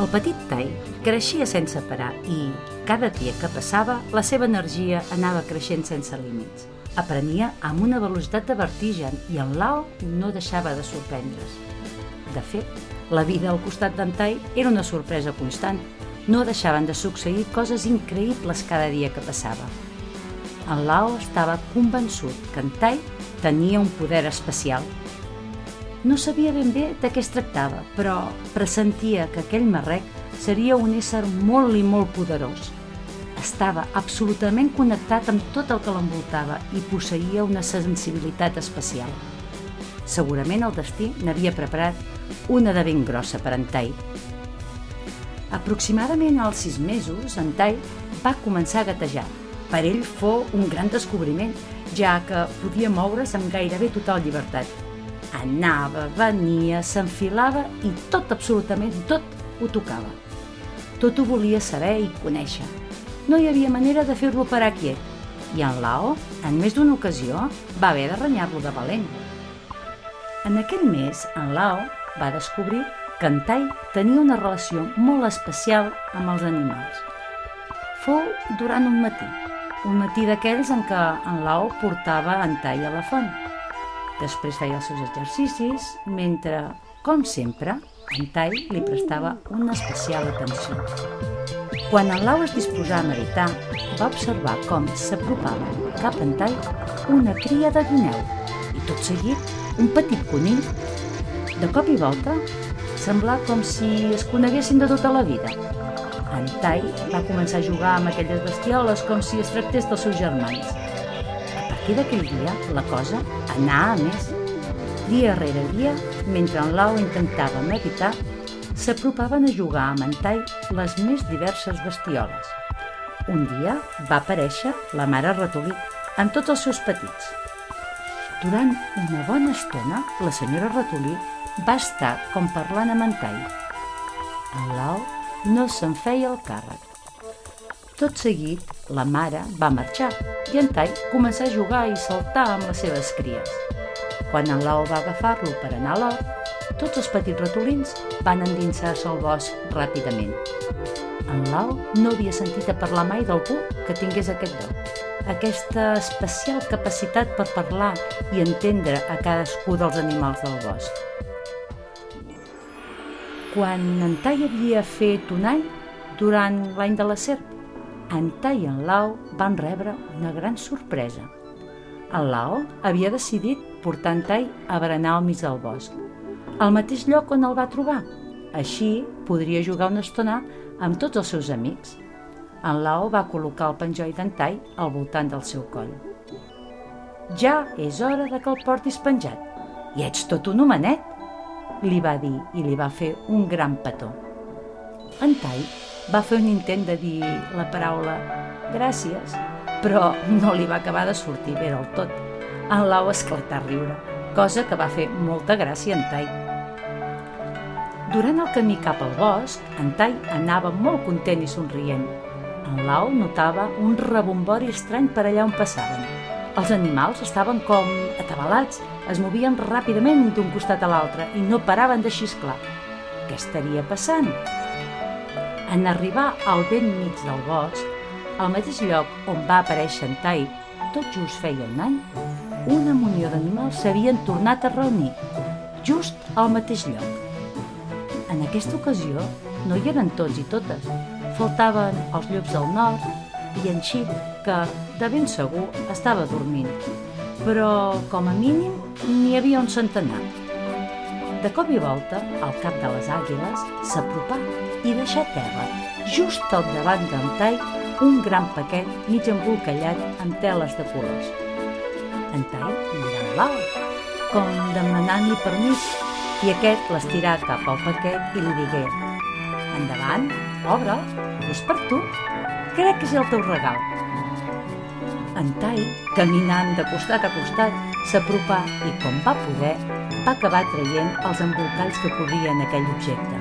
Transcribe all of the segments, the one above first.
El petit Tai creixia sense parar i, cada dia que passava, la seva energia anava creixent sense límits. Aprenia amb una velocitat de vertigen i en Lao no deixava de sorprendre's. De fet, la vida al costat d'en Tai era una sorpresa constant. No deixaven de succeir coses increïbles cada dia que passava. En Lao estava convençut que en Tai tenia un poder especial no sabia ben bé de què es tractava, però pressentia que aquell marrec seria un ésser molt i molt poderós. Estava absolutament connectat amb tot el que l'envoltava i posseïa una sensibilitat especial. Segurament el destí n'havia preparat una de ben grossa per en Tai. Aproximadament als sis mesos, en Tai va començar a gatejar. Per ell fou un gran descobriment, ja que podia moure's amb gairebé total llibertat Anava, venia, s'enfilava i tot, absolutament tot, ho tocava. Tot ho volia saber i conèixer. No hi havia manera de fer-lo parar quiet. I en Lao, en més d'una ocasió, va haver de renyar-lo de valent. En aquell mes, en Lao va descobrir que en Tai tenia una relació molt especial amb els animals. Fou durant un matí, un matí d'aquells en què en Lao portava en Tai a la font. Després feia els seus exercicis, mentre, com sempre, en Tai li prestava una especial atenció. Quan en Lau es disposava a meditar, va observar com s'apropava cap en Tai una cria de guineu i tot seguit un petit conill. De cop i volta, semblava com si es coneguessin de tota la vida. En Tai va començar a jugar amb aquelles bestioles com si es tractés dels seus germans partir d'aquell dia, la cosa anà a més. Dia rere dia, mentre en Lau intentava meditar, s'apropaven a jugar amb en Tai les més diverses bestioles. Un dia va aparèixer la mare ratolí amb tots els seus petits. Durant una bona estona, la senyora ratolí va estar com parlant amb en Tai. En Lau no se'n feia el càrrec. Tot seguit, la mare va marxar i en Tai començà a jugar i saltar amb les seves cries. Quan en Lau va agafar-lo per anar a l'hort, tots els petits ratolins van endinsar-se al bosc ràpidament. En Lau no havia sentit a parlar mai d'algú que tingués aquest do, aquesta especial capacitat per parlar i entendre a cadascú dels animals del bosc. Quan en Tai havia fet un any, durant l'any de la serp, en Tai i en Lao van rebre una gran sorpresa. En Lao havia decidit portar en Tai a berenar al mig del bosc, al mateix lloc on el va trobar. Així podria jugar una estona amb tots els seus amics. En Lao va col·locar el penjoll d'en Tai al voltant del seu coll. Ja és hora de que el portis penjat. I ets tot un homenet, li va dir i li va fer un gran petó. En Tai va fer un intent de dir la paraula gràcies, però no li va acabar de sortir bé del tot. En Lau esclatà a riure, cosa que va fer molta gràcia en Tai. Durant el camí cap al bosc, en Tai anava molt content i somrient. En Lau notava un rebombori estrany per allà on passaven. Els animals estaven com atabalats, es movien ràpidament d'un costat a l'altre i no paraven de xisclar. Què estaria passant? En arribar al vent mig del bosc, al mateix lloc on va aparèixer en Tai, tot just feia un any, una munió d'animals s'havien tornat a reunir, just al mateix lloc. En aquesta ocasió no hi eren tots i totes, faltaven els llops del nord i en Xip, que de ben segur estava dormint, però com a mínim n'hi havia un centenar. De cop i volta, al cap de les àguiles s'apropà i deixà terra, just al davant d'en Tai, un gran paquet mig embolcallat amb teles de colors. En Tai mirà l'alt, com demanant-li permís, i aquest l'estirà cap al paquet i li digué «Endavant, obre'l, és per tu, crec que és el teu regal». En Tai, caminant de costat a costat, s'apropà i, com va poder, va acabar traient els embolcalls que cobrien aquell objecte.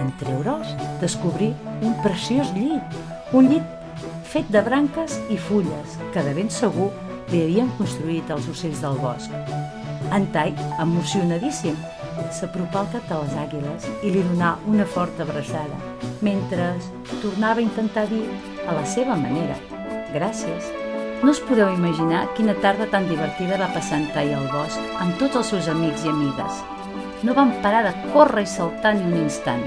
En treure'ls, descobrí un preciós llit, un llit fet de branques i fulles que de ben segur li havien construït els ocells del bosc. En Tai, emocionadíssim, s'apropà al cap de les àguiles i li donà una forta abraçada, mentre tornava a intentar dir, a la seva manera, gràcies. No us podeu imaginar quina tarda tan divertida va passar en Tai al bosc amb tots els seus amics i amigues. No van parar de córrer i saltar ni un instant.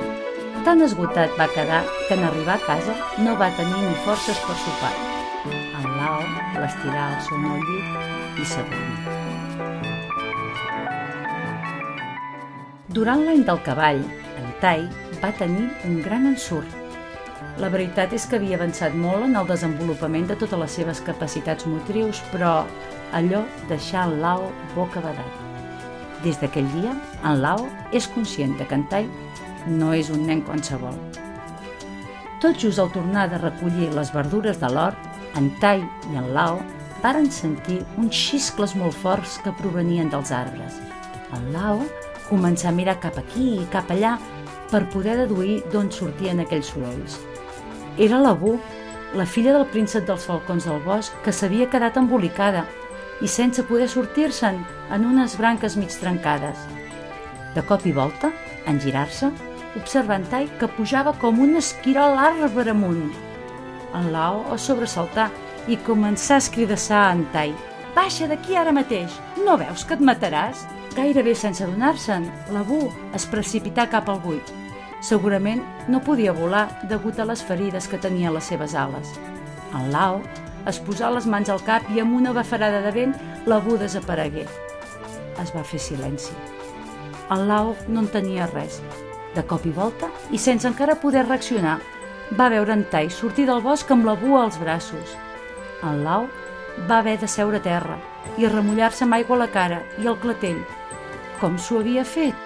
Tan esgotat va quedar que en arribar a casa no va tenir ni forces per sopar. En Lau l'estirà al seu nou llit i s'adormí. Durant l'any del cavall, en Tai va tenir un gran ensurt. La veritat és que havia avançat molt en el desenvolupament de totes les seves capacitats motrius, però allò deixà en Lao boca badat. Des d'aquell dia, en Lao és conscient de que en Tai no és un nen qualsevol. Tot just al tornar de recollir les verdures de l'hort, en Tai i en Lao varen sentir uns xiscles molt forts que provenien dels arbres. En Lao començar a mirar cap aquí i cap allà per poder deduir d'on sortien aquells sorolls. Era la Bu, la filla del príncep dels falcons del bosc, que s'havia quedat embolicada i sense poder sortir-se'n en unes branques mig trencades. De cop i volta, en girar-se, observa en Tai que pujava com un esquirol arbre amunt. En Lao es sobresaltà i començà a escridassar en Tai. Baixa d'aquí ara mateix! No veus que et mataràs? Gairebé sense adonar-se'n, la Bu es precipità cap al buit. Segurament no podia volar degut a les ferides que tenia les seves ales. En Lao es posà les mans al cap i amb una bafarada de vent la Bu desaparegué. Es va fer silenci. En Lao no en tenia res. De cop i volta, i sense encara poder reaccionar, va veure en Tai sortir del bosc amb la bua als braços. En Lau va haver de seure a terra i remullar-se amb aigua a la cara i al clatell, com s'ho havia fet